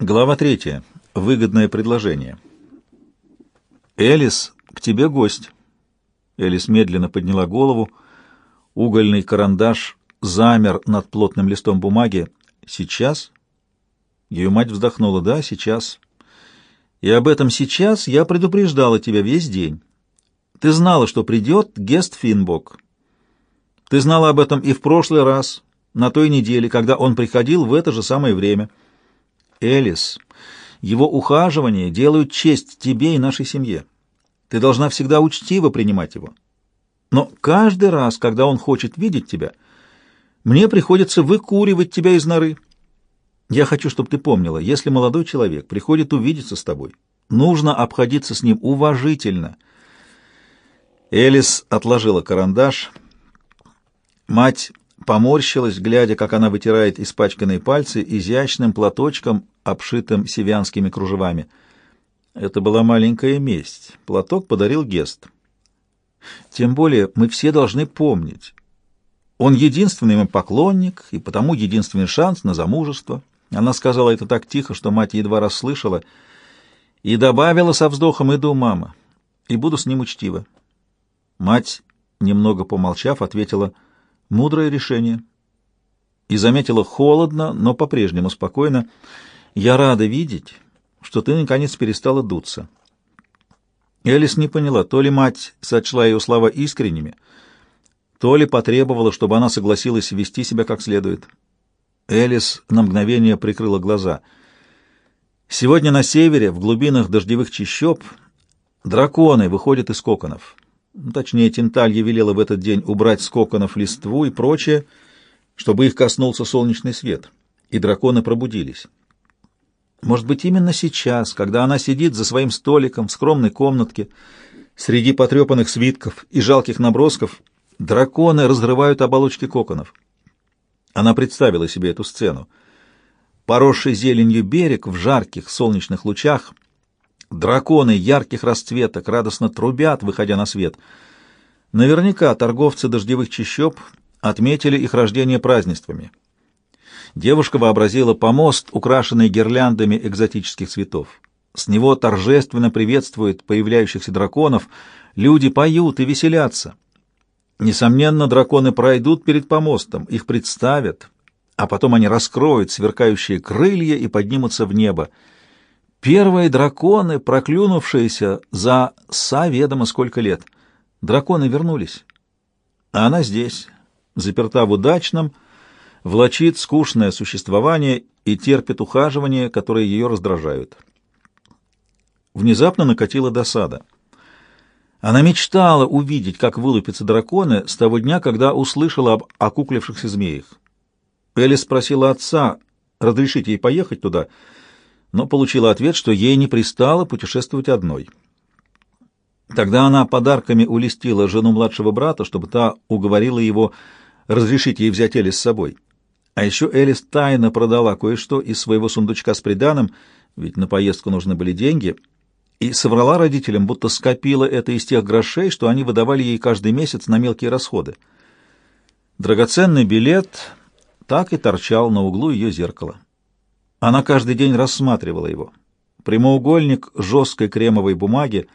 Глава третья. Выгодное предложение. «Элис, к тебе гость». Элис медленно подняла голову. Угольный карандаш замер над плотным листом бумаги. «Сейчас?» Ее мать вздохнула. «Да, сейчас. И об этом сейчас я предупреждала тебя весь день. Ты знала, что придет Гест Финбок. Ты знала об этом и в прошлый раз, на той неделе, когда он приходил в это же самое время. Элис, его ухаживания делают честь тебе и нашей семье. Ты должна всегда учтиво принимать его. Но каждый раз, когда он хочет видеть тебя, мне приходится выкуривать тебя из норы. Я хочу, чтобы ты помнила, если молодой человек приходит увидеться с тобой, нужно обходиться с ним уважительно. Элис отложила карандаш. Мать поморщилась, глядя, как она вытирает испачканные пальцы изящным платочком, обшитым севянскими кружевами. Это была маленькая месть. Платок подарил Гест. Тем более мы все должны помнить. Он единственный мой поклонник, и потому единственный шанс на замужество. Она сказала это так тихо, что мать едва расслышала, и добавила со вздохом «Иду, мама, и буду с ним учтива». Мать, немного помолчав, ответила «Мудрое решение». И заметила холодно, но по-прежнему спокойно «Я рада видеть, что ты, наконец, перестала дуться». Элис не поняла, то ли мать сочла ее слова искренними, то ли потребовала, чтобы она согласилась вести себя как следует. Элис на мгновение прикрыла глаза. Сегодня на севере, в глубинах дождевых чащоб, драконы выходят из коконов. Точнее, Тенталья велела в этот день убрать с коконов листву и прочее, чтобы их коснулся солнечный свет, и драконы пробудились. Может быть, именно сейчас, когда она сидит за своим столиком в скромной комнатке, среди потрепанных свитков и жалких набросков, драконы разрывают оболочки коконов. Она представила себе эту сцену. Поросший зеленью берег в жарких солнечных лучах, драконы ярких расцветок радостно трубят, выходя на свет. Наверняка торговцы дождевых чащоб отметили их рождение празднествами. Девушка вообразила помост, украшенный гирляндами экзотических цветов. С него торжественно приветствуют появляющихся драконов, люди поют и веселятся. Несомненно, драконы пройдут перед помостом, их представят, а потом они раскроют сверкающие крылья и поднимутся в небо. Первые драконы, проклюнувшиеся за соведомо сколько лет. Драконы вернулись. А она здесь, заперта в удачном, влачит скучное существование и терпит ухаживания, которые ее раздражают. Внезапно накатила досада — она мечтала увидеть, как вылупятся драконы с того дня, когда услышала об окуклившихся змеях. Элли спросила отца, разрешить ей поехать туда, но получила ответ, что ей не пристало путешествовать одной. Тогда она подарками улестила жену младшего брата, чтобы та уговорила его разрешить ей взять Элис с собой. А еще Элис тайно продала кое-что из своего сундучка с приданым, ведь на поездку нужны были деньги — и соврала родителям, будто скопила это из тех грошей, что они выдавали ей каждый месяц на мелкие расходы. Драгоценный билет так и торчал на углу ее зеркала. Она каждый день рассматривала его. Прямоугольник жесткой кремовой бумаги,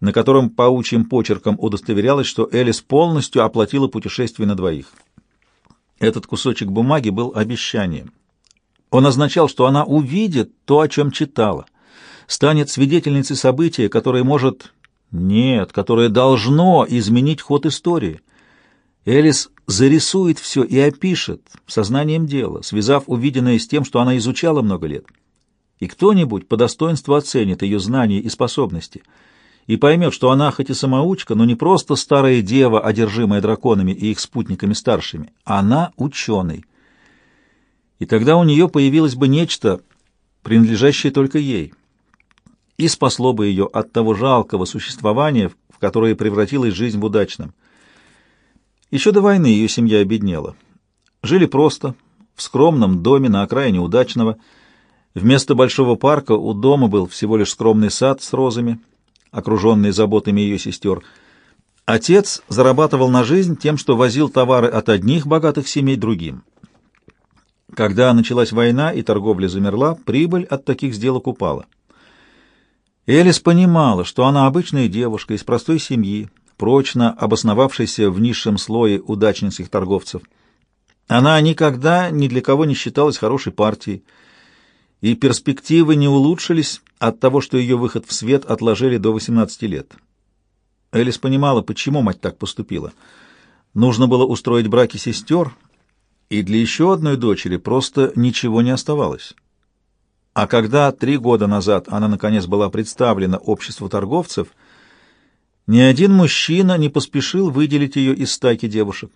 на котором паучьим почерком удостоверялось, что Элис полностью оплатила путешествие на двоих. Этот кусочек бумаги был обещанием. Он означал, что она увидит то, о чем читала станет свидетельницей события, которое может... Нет, которое должно изменить ход истории. Элис зарисует все и опишет сознанием дела, связав увиденное с тем, что она изучала много лет. И кто-нибудь по достоинству оценит ее знания и способности и поймет, что она хоть и самоучка, но не просто старая дева, одержимая драконами и их спутниками старшими. Она ученый. И тогда у нее появилось бы нечто, принадлежащее только ей — и спасло бы ее от того жалкого существования, в которое превратилась жизнь в удачном. Еще до войны ее семья обеднела. Жили просто, в скромном доме на окраине удачного. Вместо большого парка у дома был всего лишь скромный сад с розами, окруженный заботами ее сестер. Отец зарабатывал на жизнь тем, что возил товары от одних богатых семей другим. Когда началась война и торговля замерла, прибыль от таких сделок упала. Элис понимала, что она обычная девушка из простой семьи, прочно обосновавшаяся в низшем слое удачницких торговцев. Она никогда ни для кого не считалась хорошей партией, и перспективы не улучшились от того, что ее выход в свет отложили до 18 лет. Элис понимала, почему мать так поступила. Нужно было устроить браки сестер, и для еще одной дочери просто ничего не оставалось. А когда три года назад она, наконец, была представлена обществу торговцев, ни один мужчина не поспешил выделить ее из стайки девушек.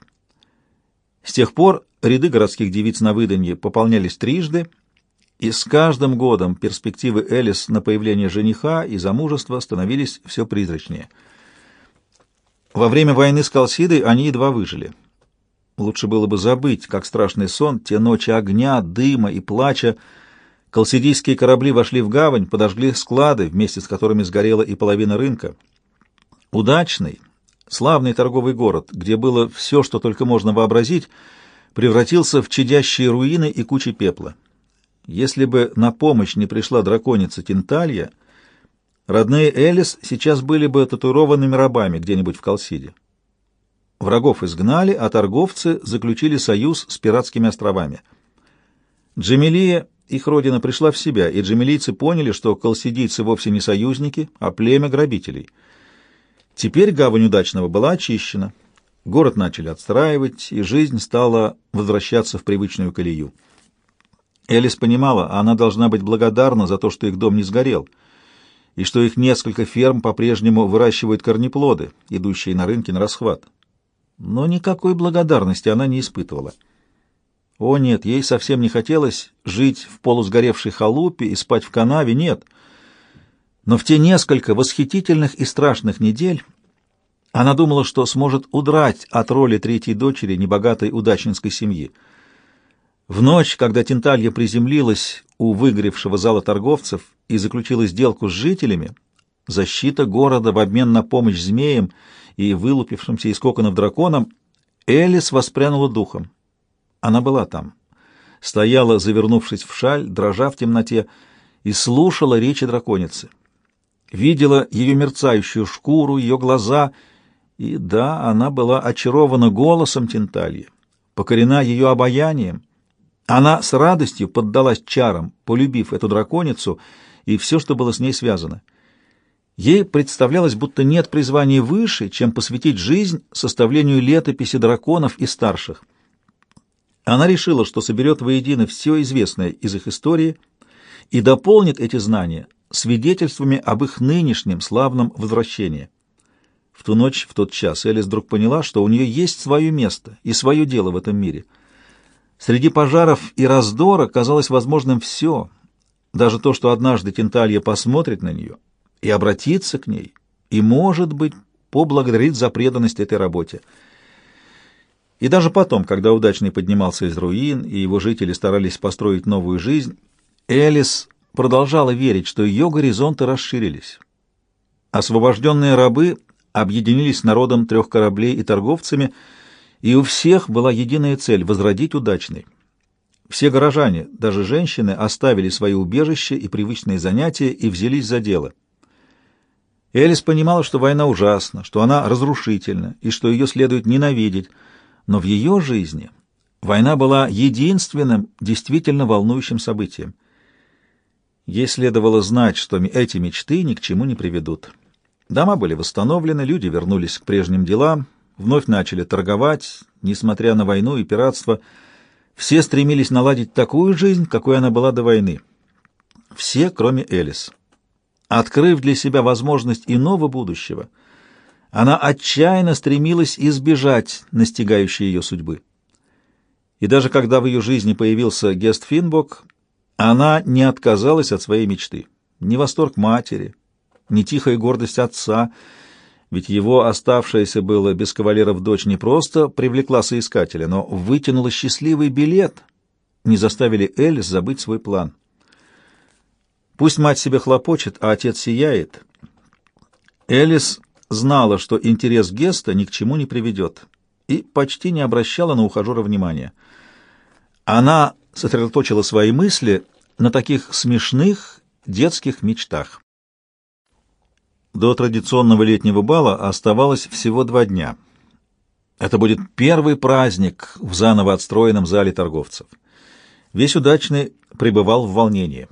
С тех пор ряды городских девиц на выданье пополнялись трижды, и с каждым годом перспективы Элис на появление жениха и замужества становились все призрачнее. Во время войны с Калсидой они едва выжили. Лучше было бы забыть, как страшный сон, те ночи огня, дыма и плача, Колсидийские корабли вошли в гавань, подожгли склады, вместе с которыми сгорела и половина рынка. Удачный, славный торговый город, где было все, что только можно вообразить, превратился в чадящие руины и кучи пепла. Если бы на помощь не пришла драконица Тинталья, родные Элис сейчас были бы татуированными рабами где-нибудь в Колсиде. Врагов изгнали, а торговцы заключили союз с пиратскими островами. Джемилия их родина пришла в себя, и джемилийцы поняли, что колсидийцы вовсе не союзники, а племя грабителей. Теперь гавань удачного была очищена, город начали отстраивать, и жизнь стала возвращаться в привычную колею. Элис понимала, она должна быть благодарна за то, что их дом не сгорел, и что их несколько ферм по-прежнему выращивают корнеплоды, идущие на рынке на расхват. Но никакой благодарности она не испытывала. О нет, ей совсем не хотелось жить в полусгоревшей халупе и спать в канаве, нет. Но в те несколько восхитительных и страшных недель она думала, что сможет удрать от роли третьей дочери небогатой удачинской семьи. В ночь, когда Тенталья приземлилась у выгоревшего зала торговцев и заключила сделку с жителями, защита города в обмен на помощь змеям и вылупившимся из коконов драконам, Элис воспрянула духом. Она была там. Стояла, завернувшись в шаль, дрожа в темноте, и слушала речи драконицы. Видела ее мерцающую шкуру, ее глаза, и да, она была очарована голосом Тентальи, покорена ее обаянием. Она с радостью поддалась чарам, полюбив эту драконицу и все, что было с ней связано. Ей представлялось, будто нет призвания выше, чем посвятить жизнь составлению летописи драконов и старших — она решила, что соберет воедино все известное из их истории и дополнит эти знания свидетельствами об их нынешнем славном возвращении. В ту ночь, в тот час, Элис вдруг поняла, что у нее есть свое место и свое дело в этом мире. Среди пожаров и раздора казалось возможным все, даже то, что однажды Тенталья посмотрит на нее и обратится к ней, и, может быть, поблагодарит за преданность этой работе — и даже потом, когда удачный поднимался из руин, и его жители старались построить новую жизнь, Элис продолжала верить, что ее горизонты расширились. Освобожденные рабы объединились с народом трех кораблей и торговцами, и у всех была единая цель — возродить удачный. Все горожане, даже женщины, оставили свои убежища и привычные занятия и взялись за дело. Элис понимала, что война ужасна, что она разрушительна и что ее следует ненавидеть — но в ее жизни война была единственным действительно волнующим событием. Ей следовало знать, что эти мечты ни к чему не приведут. Дома были восстановлены, люди вернулись к прежним делам, вновь начали торговать, несмотря на войну и пиратство. Все стремились наладить такую жизнь, какой она была до войны. Все, кроме Элис. Открыв для себя возможность иного будущего — она отчаянно стремилась избежать настигающей ее судьбы. И даже когда в ее жизни появился Гест Финбок, она не отказалась от своей мечты. Ни восторг матери, ни тихая гордость отца, ведь его оставшаяся было без кавалеров дочь не просто привлекла соискателя, но вытянула счастливый билет, не заставили Элис забыть свой план. Пусть мать себе хлопочет, а отец сияет. Элис знала, что интерес Геста ни к чему не приведет, и почти не обращала на ухажера внимания. Она сосредоточила свои мысли на таких смешных детских мечтах. До традиционного летнего бала оставалось всего два дня. Это будет первый праздник в заново отстроенном зале торговцев. Весь удачный пребывал в волнении.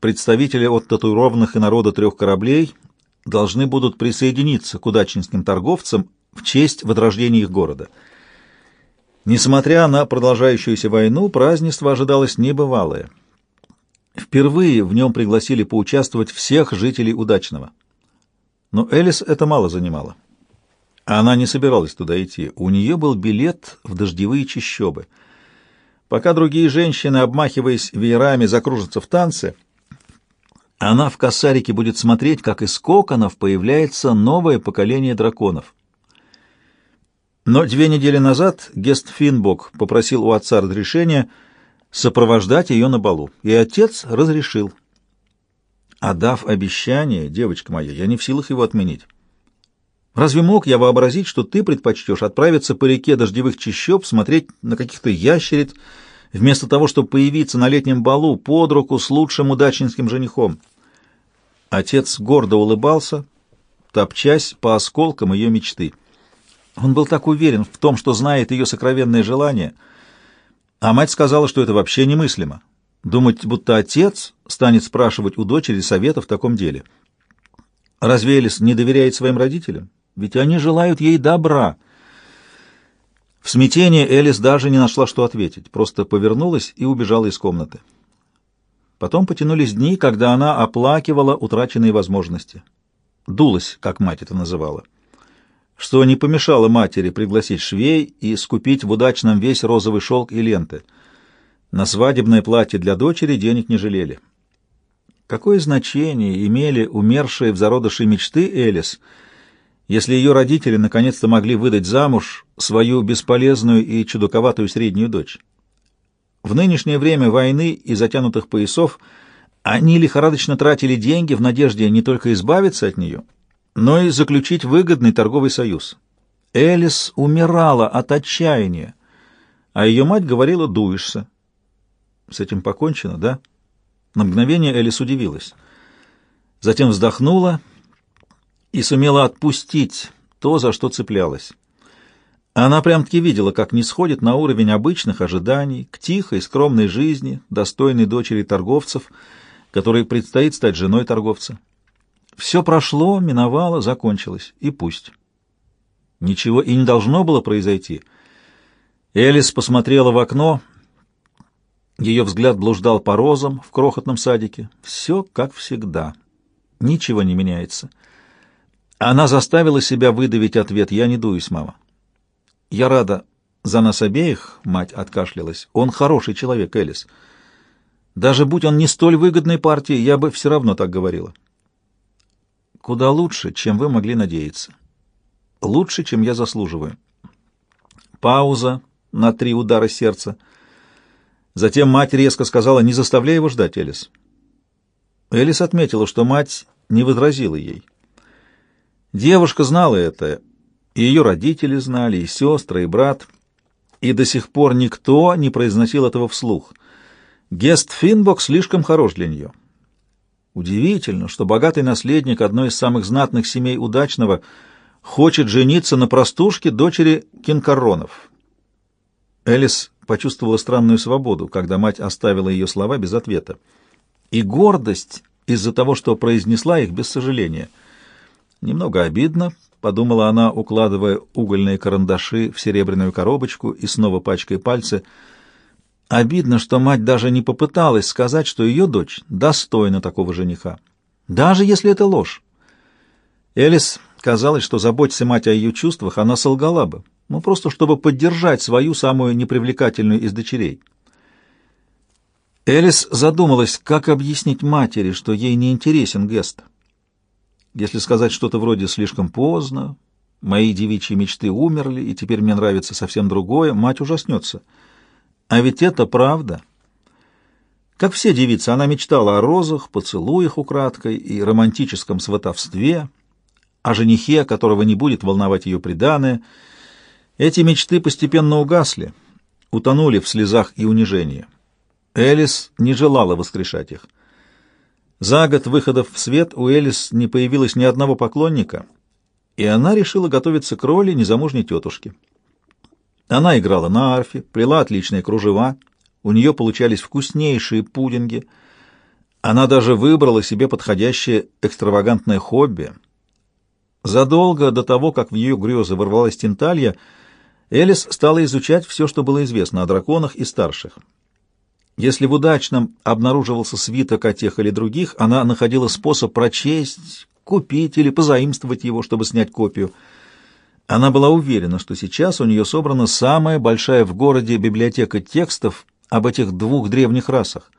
Представители от татуированных и народа трех кораблей должны будут присоединиться к удачнинским торговцам в честь возрождения их города. Несмотря на продолжающуюся войну, празднество ожидалось небывалое. Впервые в нем пригласили поучаствовать всех жителей Удачного. Но Элис это мало занимало. Она не собиралась туда идти. У нее был билет в дождевые чащобы. Пока другие женщины, обмахиваясь веерами, закружатся в танце, она в косарике будет смотреть, как из коконов появляется новое поколение драконов. Но две недели назад Гест Финбок попросил у отца разрешения сопровождать ее на балу, и отец разрешил. А дав обещание, девочка моя, я не в силах его отменить. Разве мог я вообразить, что ты предпочтешь отправиться по реке дождевых чащоб, смотреть на каких-то ящериц, вместо того, чтобы появиться на летнем балу под руку с лучшим удачнинским женихом? Отец гордо улыбался, топчась по осколкам ее мечты. Он был так уверен в том, что знает ее сокровенное желание, а мать сказала, что это вообще немыслимо. Думать, будто отец станет спрашивать у дочери совета в таком деле. Разве Элис не доверяет своим родителям? Ведь они желают ей добра. В смятении Элис даже не нашла, что ответить, просто повернулась и убежала из комнаты. Потом потянулись дни, когда она оплакивала утраченные возможности. Дулась, как мать это называла. Что не помешало матери пригласить швей и скупить в удачном весь розовый шелк и ленты — на свадебное платье для дочери денег не жалели. Какое значение имели умершие в зародыше мечты Элис, если ее родители наконец-то могли выдать замуж свою бесполезную и чудаковатую среднюю дочь? В нынешнее время войны и затянутых поясов они лихорадочно тратили деньги в надежде не только избавиться от нее, но и заключить выгодный торговый союз. Элис умирала от отчаяния, а ее мать говорила «дуешься». С этим покончено, да? На мгновение Элис удивилась. Затем вздохнула и сумела отпустить то, за что цеплялась. Она прям-таки видела, как не сходит на уровень обычных ожиданий к тихой, скромной жизни, достойной дочери торговцев, которой предстоит стать женой торговца. Все прошло, миновало, закончилось, и пусть. Ничего и не должно было произойти. Элис посмотрела в окно — ее взгляд блуждал по розам в крохотном садике. Все как всегда. Ничего не меняется. Она заставила себя выдавить ответ «Я не дуюсь, мама». «Я рада за нас обеих», — мать откашлялась. «Он хороший человек, Элис. Даже будь он не столь выгодной партией, я бы все равно так говорила». «Куда лучше, чем вы могли надеяться. Лучше, чем я заслуживаю». Пауза на три удара сердца — Затем мать резко сказала, не заставляй его ждать, Элис. Элис отметила, что мать не возразила ей. Девушка знала это, и ее родители знали, и сестры, и брат, и до сих пор никто не произносил этого вслух. Гест Финбок слишком хорош для нее. Удивительно, что богатый наследник одной из самых знатных семей удачного хочет жениться на простушке дочери Кинкаронов. Элис почувствовала странную свободу, когда мать оставила ее слова без ответа. И гордость из-за того, что произнесла их без сожаления. Немного обидно, подумала она, укладывая угольные карандаши в серебряную коробочку и снова пачкая пальцы. Обидно, что мать даже не попыталась сказать, что ее дочь достойна такого жениха. Даже если это ложь. Элис казалось, что заботься мать о ее чувствах, она солгала бы ну просто чтобы поддержать свою самую непривлекательную из дочерей. Элис задумалась, как объяснить матери, что ей не интересен Гест. Если сказать что-то вроде «слишком поздно», «мои девичьи мечты умерли, и теперь мне нравится совсем другое», мать ужаснется. А ведь это правда. Как все девицы, она мечтала о розах, поцелуях украдкой и романтическом сватовстве, о женихе, которого не будет волновать ее преданное, эти мечты постепенно угасли, утонули в слезах и унижении. Элис не желала воскрешать их. За год выходов в свет у Элис не появилось ни одного поклонника, и она решила готовиться к роли незамужней тетушки. Она играла на арфе, плела отличные кружева, у нее получались вкуснейшие пудинги. Она даже выбрала себе подходящее экстравагантное хобби. Задолго до того, как в ее грезы ворвалась Тинталья, Элис стала изучать все, что было известно о драконах и старших. Если в удачном обнаруживался свиток о тех или других, она находила способ прочесть, купить или позаимствовать его, чтобы снять копию. Она была уверена, что сейчас у нее собрана самая большая в городе библиотека текстов об этих двух древних расах.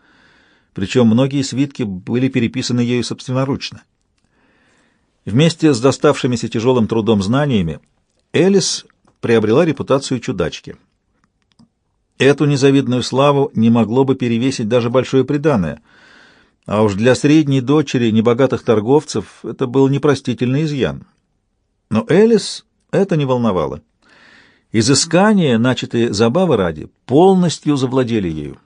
Причем многие свитки были переписаны ею собственноручно. Вместе с доставшимися тяжелым трудом знаниями Элис приобрела репутацию чудачки. Эту незавидную славу не могло бы перевесить даже большое преданное, а уж для средней дочери небогатых торговцев это был непростительный изъян. Но Элис это не волновало. Изыскания, начатые забавы ради, полностью завладели ею.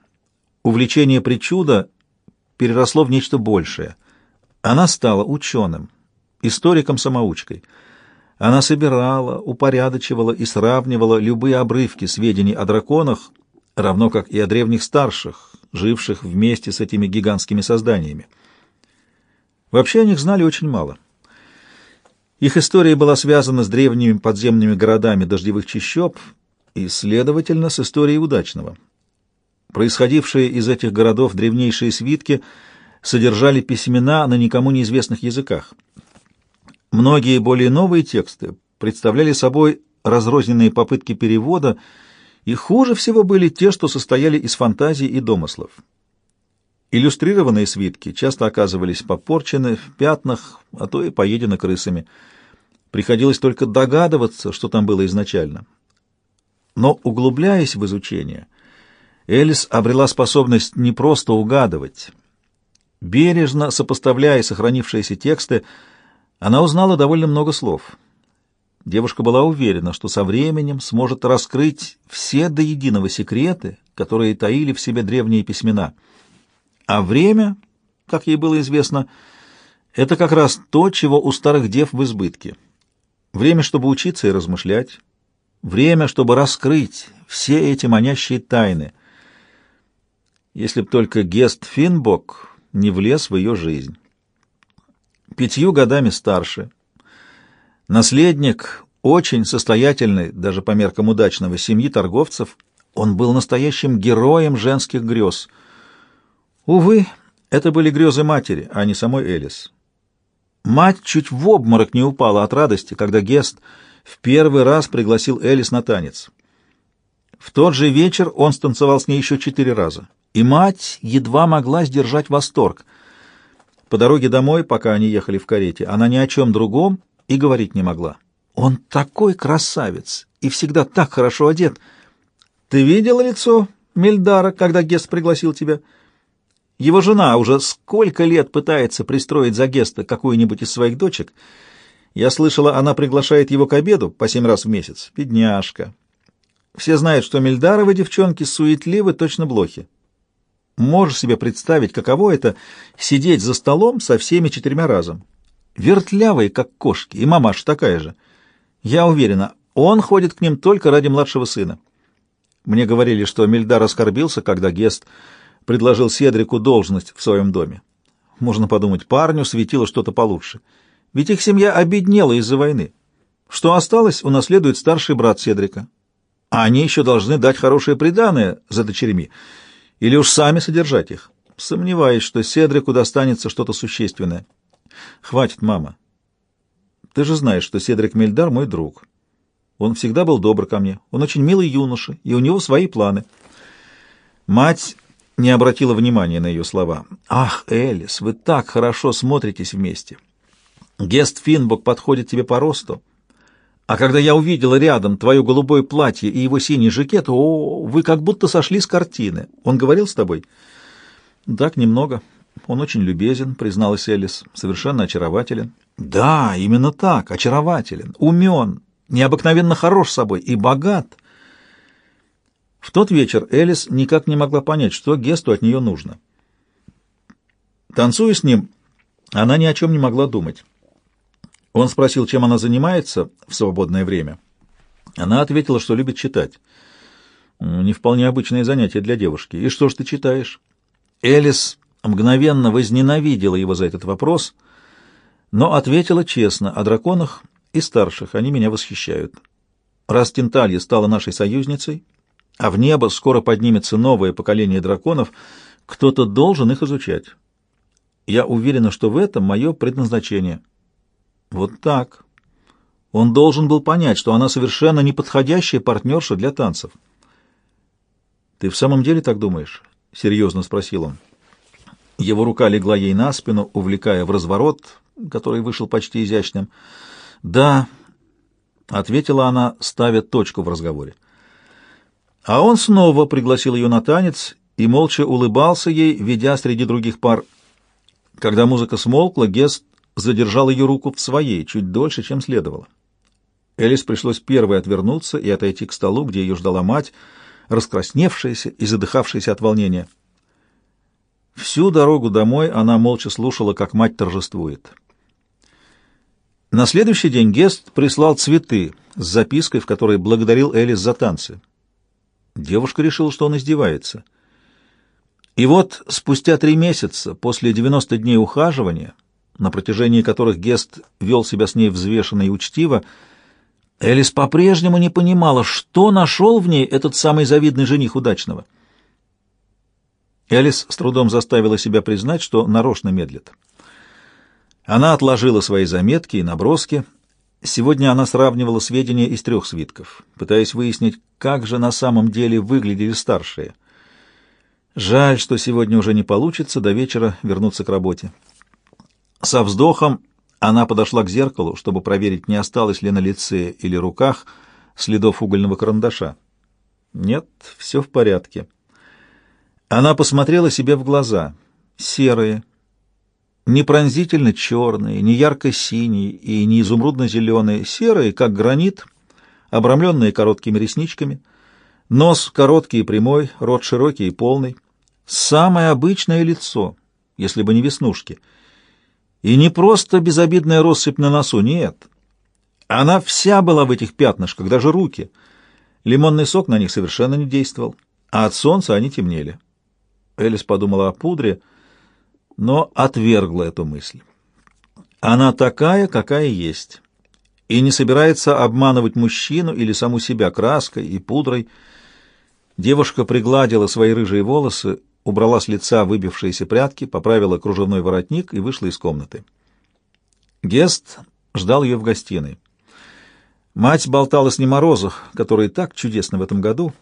Увлечение причуда переросло в нечто большее. Она стала ученым, историком-самоучкой — она собирала, упорядочивала и сравнивала любые обрывки сведений о драконах, равно как и о древних старших, живших вместе с этими гигантскими созданиями. Вообще о них знали очень мало. Их история была связана с древними подземными городами дождевых чащоб и, следовательно, с историей удачного. Происходившие из этих городов древнейшие свитки содержали письмена на никому неизвестных языках — Многие более новые тексты представляли собой разрозненные попытки перевода, и хуже всего были те, что состояли из фантазий и домыслов. Иллюстрированные свитки часто оказывались попорчены в пятнах, а то и поедены крысами. Приходилось только догадываться, что там было изначально. Но, углубляясь в изучение, Элис обрела способность не просто угадывать. Бережно сопоставляя сохранившиеся тексты, она узнала довольно много слов. Девушка была уверена, что со временем сможет раскрыть все до единого секреты, которые таили в себе древние письмена. А время, как ей было известно, это как раз то, чего у старых дев в избытке. Время, чтобы учиться и размышлять, время, чтобы раскрыть все эти манящие тайны. Если б только Гест Финбок не влез в ее жизнь пятью годами старше. Наследник очень состоятельной, даже по меркам удачного, семьи торговцев, он был настоящим героем женских грез. Увы, это были грезы матери, а не самой Элис. Мать чуть в обморок не упала от радости, когда Гест в первый раз пригласил Элис на танец. В тот же вечер он станцевал с ней еще четыре раза, и мать едва могла сдержать восторг — по дороге домой, пока они ехали в карете, она ни о чем другом и говорить не могла. «Он такой красавец и всегда так хорошо одет. Ты видела лицо Мельдара, когда Гест пригласил тебя?» Его жена уже сколько лет пытается пристроить за Геста какую-нибудь из своих дочек. Я слышала, она приглашает его к обеду по семь раз в месяц. Бедняжка. Все знают, что Мельдаровы девчонки суетливы, точно блохи. Можешь себе представить, каково это — сидеть за столом со всеми четырьмя разом. Вертлявые, как кошки, и мамаша такая же. Я уверена, он ходит к ним только ради младшего сына. Мне говорили, что Мельдар оскорбился, когда Гест предложил Седрику должность в своем доме. Можно подумать, парню светило что-то получше. Ведь их семья обеднела из-за войны. Что осталось, унаследует старший брат Седрика. А они еще должны дать хорошее приданое за дочерьми — или уж сами содержать их? Сомневаюсь, что Седрику достанется что-то существенное. Хватит, мама. Ты же знаешь, что Седрик Мельдар мой друг. Он всегда был добр ко мне. Он очень милый юноша, и у него свои планы. Мать не обратила внимания на ее слова. «Ах, Элис, вы так хорошо смотритесь вместе. Гест Финбок подходит тебе по росту. А когда я увидела рядом твое голубое платье и его синий жакет, о, вы как будто сошли с картины. Он говорил с тобой? Так, немного. Он очень любезен, призналась Элис. Совершенно очарователен. Да, именно так, очарователен, умен, необыкновенно хорош собой и богат. В тот вечер Элис никак не могла понять, что Гесту от нее нужно. Танцуя с ним, она ни о чем не могла думать. Он спросил, чем она занимается в свободное время. Она ответила, что любит читать. Не вполне обычное занятие для девушки. И что ж ты читаешь? Элис мгновенно возненавидела его за этот вопрос, но ответила честно о драконах и старших. Они меня восхищают. Раз Тенталья стала нашей союзницей, а в небо скоро поднимется новое поколение драконов, кто-то должен их изучать. Я уверена, что в этом мое предназначение. Вот так. Он должен был понять, что она совершенно неподходящая партнерша для танцев. «Ты в самом деле так думаешь?» — серьезно спросил он. Его рука легла ей на спину, увлекая в разворот, который вышел почти изящным. «Да», — ответила она, ставя точку в разговоре. А он снова пригласил ее на танец и молча улыбался ей, ведя среди других пар. Когда музыка смолкла, Гест задержал ее руку в своей, чуть дольше, чем следовало. Элис пришлось первой отвернуться и отойти к столу, где ее ждала мать, раскрасневшаяся и задыхавшаяся от волнения. Всю дорогу домой она молча слушала, как мать торжествует. На следующий день Гест прислал цветы с запиской, в которой благодарил Элис за танцы. Девушка решила, что он издевается. И вот спустя три месяца, после 90 дней ухаживания, на протяжении которых Гест вел себя с ней взвешенно и учтиво, Элис по-прежнему не понимала, что нашел в ней этот самый завидный жених удачного. Элис с трудом заставила себя признать, что нарочно медлит. Она отложила свои заметки и наброски. Сегодня она сравнивала сведения из трех свитков, пытаясь выяснить, как же на самом деле выглядели старшие. Жаль, что сегодня уже не получится до вечера вернуться к работе. Со вздохом она подошла к зеркалу, чтобы проверить, не осталось ли на лице или руках следов угольного карандаша. Нет, все в порядке. Она посмотрела себе в глаза. Серые, не пронзительно черные, не ярко-синие и не изумрудно-зеленые, серые, как гранит, обрамленные короткими ресничками, нос короткий и прямой, рот широкий и полный, самое обычное лицо, если бы не веснушки — и не просто безобидная россыпь на носу, нет. Она вся была в этих пятнышках, даже руки. Лимонный сок на них совершенно не действовал, а от солнца они темнели. Элис подумала о пудре, но отвергла эту мысль. Она такая, какая есть, и не собирается обманывать мужчину или саму себя краской и пудрой. Девушка пригладила свои рыжие волосы, убрала с лица выбившиеся прятки, поправила кружевной воротник и вышла из комнаты. Гест ждал ее в гостиной. Мать болтала с ним о розах, которые так чудесны в этом году.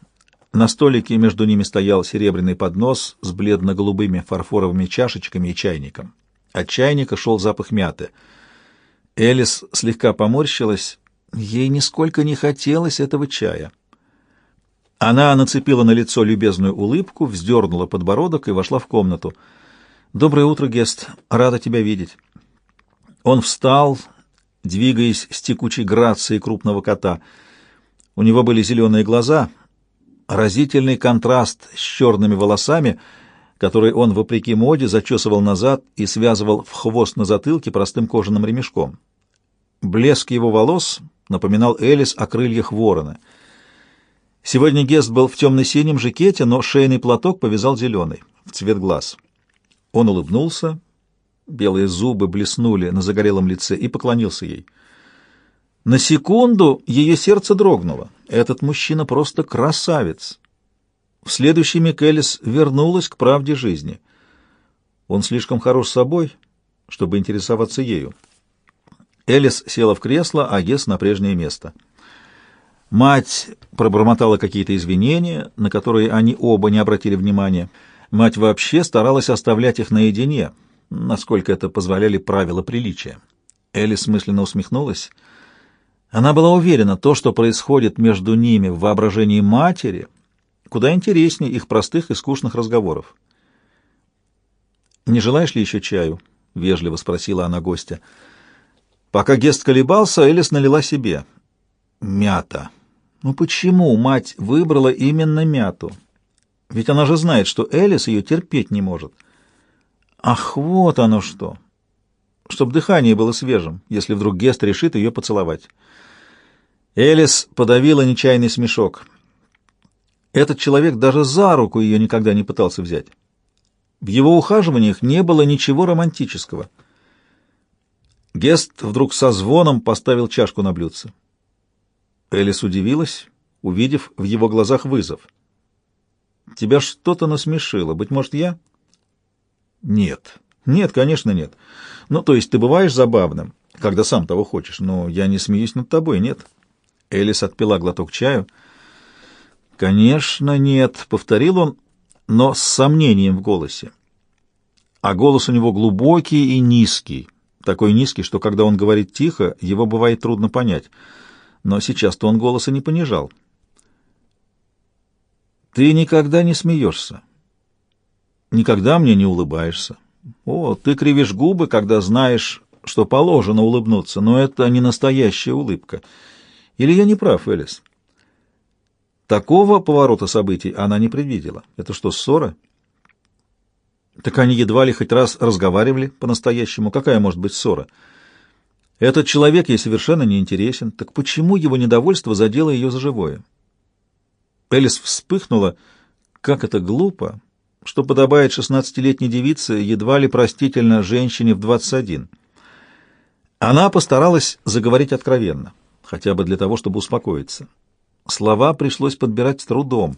На столике между ними стоял серебряный поднос с бледно-голубыми фарфоровыми чашечками и чайником. От чайника шел запах мяты. Элис слегка поморщилась. Ей нисколько не хотелось этого чая. Она нацепила на лицо любезную улыбку, вздернула подбородок и вошла в комнату. «Доброе утро, Гест. Рада тебя видеть». Он встал, двигаясь с текучей грацией крупного кота. У него были зеленые глаза, разительный контраст с черными волосами, которые он, вопреки моде, зачесывал назад и связывал в хвост на затылке простым кожаным ремешком. Блеск его волос напоминал Элис о крыльях ворона — Сегодня Гест был в темно-синем жакете, но шейный платок повязал зеленый, в цвет глаз. Он улыбнулся, белые зубы блеснули на загорелом лице и поклонился ей. На секунду ее сердце дрогнуло. Этот мужчина просто красавец. В следующий миг Элис вернулась к правде жизни. Он слишком хорош собой, чтобы интересоваться ею. Элис села в кресло, а Гес на прежнее место — Мать пробормотала какие-то извинения, на которые они оба не обратили внимания. Мать вообще старалась оставлять их наедине, насколько это позволяли правила приличия. Элис мысленно усмехнулась. Она была уверена, то, что происходит между ними в воображении матери, куда интереснее их простых и скучных разговоров. «Не желаешь ли еще чаю?» — вежливо спросила она гостя. Пока Гест колебался, Элис налила себе. «Мята», Но почему мать выбрала именно мяту? Ведь она же знает, что Элис ее терпеть не может. Ах, вот оно что! Чтоб дыхание было свежим, если вдруг Гест решит ее поцеловать. Элис подавила нечаянный смешок. Этот человек даже за руку ее никогда не пытался взять. В его ухаживаниях не было ничего романтического. Гест вдруг со звоном поставил чашку на блюдце. Элис удивилась, увидев в его глазах вызов. «Тебя что-то насмешило. Быть может, я?» «Нет. Нет, конечно, нет. Ну, то есть ты бываешь забавным, когда сам того хочешь, но я не смеюсь над тобой, нет?» Элис отпила глоток чаю. «Конечно, нет», — повторил он, но с сомнением в голосе. А голос у него глубокий и низкий, такой низкий, что когда он говорит тихо, его бывает трудно понять — но сейчас-то он голоса не понижал. «Ты никогда не смеешься, никогда мне не улыбаешься. О, ты кривишь губы, когда знаешь, что положено улыбнуться, но это не настоящая улыбка. Или я не прав, Элис?» Такого поворота событий она не предвидела. Это что, ссора? Так они едва ли хоть раз разговаривали по-настоящему. Какая может быть ссора? — этот человек ей совершенно не интересен. Так почему его недовольство задело ее за живое? Элис вспыхнула. Как это глупо, что подобает шестнадцатилетней девице, едва ли простительно женщине в двадцать один. Она постаралась заговорить откровенно, хотя бы для того, чтобы успокоиться. Слова пришлось подбирать с трудом.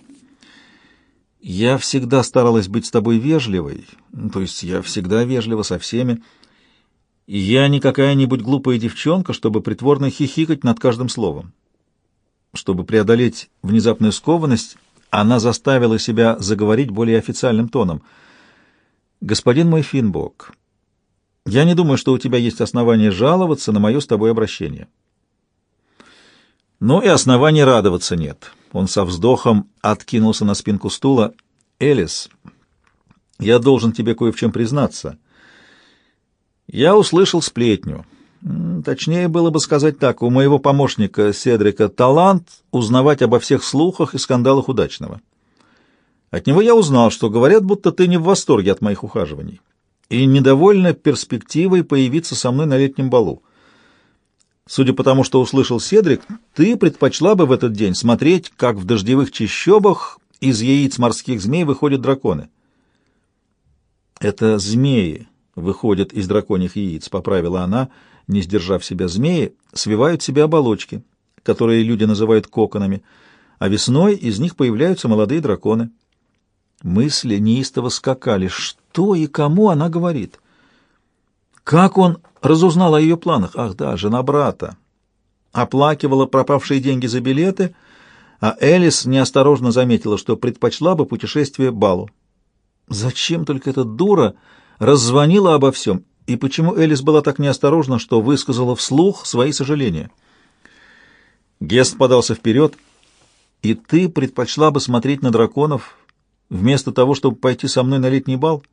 «Я всегда старалась быть с тобой вежливой, то есть я всегда вежлива со всеми, я не какая-нибудь глупая девчонка, чтобы притворно хихикать над каждым словом. Чтобы преодолеть внезапную скованность, она заставила себя заговорить более официальным тоном. «Господин мой Финбок, я не думаю, что у тебя есть основания жаловаться на мое с тобой обращение». «Ну и оснований радоваться нет». Он со вздохом откинулся на спинку стула. «Элис, я должен тебе кое в чем признаться». Я услышал сплетню. Точнее было бы сказать так, у моего помощника Седрика талант узнавать обо всех слухах и скандалах удачного. От него я узнал, что говорят, будто ты не в восторге от моих ухаживаний и недовольна перспективой появиться со мной на летнем балу. Судя по тому, что услышал Седрик, ты предпочла бы в этот день смотреть, как в дождевых чащобах из яиц морских змей выходят драконы. Это змеи, выходят из драконьих яиц, поправила она, не сдержав себя змеи, свивают себе оболочки, которые люди называют коконами, а весной из них появляются молодые драконы. Мысли неистово скакали. Что и кому она говорит? Как он разузнал о ее планах? Ах да, жена брата. Оплакивала пропавшие деньги за билеты, а Элис неосторожно заметила, что предпочла бы путешествие балу. Зачем только эта дура раззвонила обо всем, и почему Элис была так неосторожна, что высказала вслух свои сожаления. Гест подался вперед. «И ты предпочла бы смотреть на драконов, вместо того, чтобы пойти со мной на летний бал?»